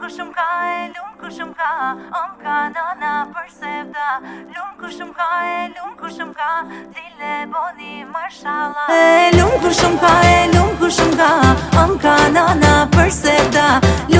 kushum ka e lum kushum ka om ka nana për sevda lum kushum ka e lum kushum ka dile boni mashallah e lum kushum ka e lum kushum ka om ka nana për sevda lum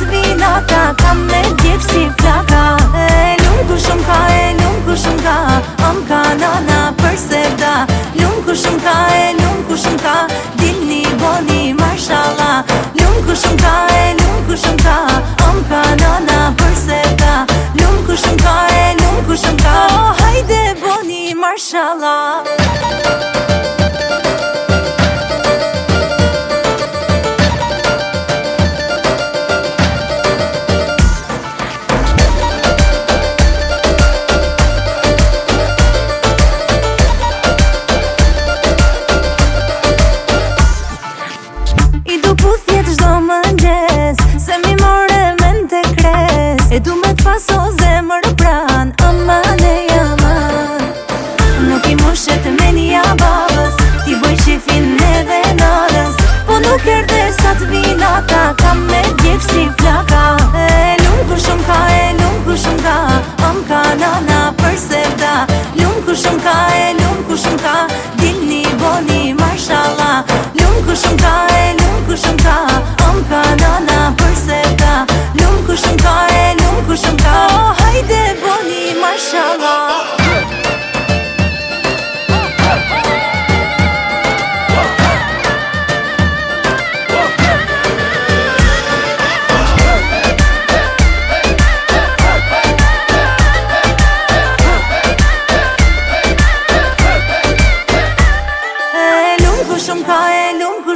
nat vina kam me si flaka e lungu shum ka e lungu shum ka am ka na për se da lungu shum ka e lungu shum ka dilni boni mashalla lungu shum ka e lungu shum ka am ka na për se da lungu shum ka e lungu shum ka oh, hajde boni marshala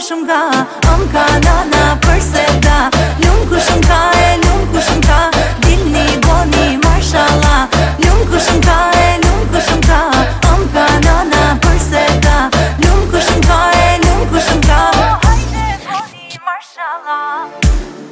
kushëm ka Om nana për se da Lumë ka e lumë kushëm ka Dilni boni marshala Lumë kushëm ka e lumë kushëm ka Om nana për se da Lumë ka e lumë kushëm ka Hajde boni marshala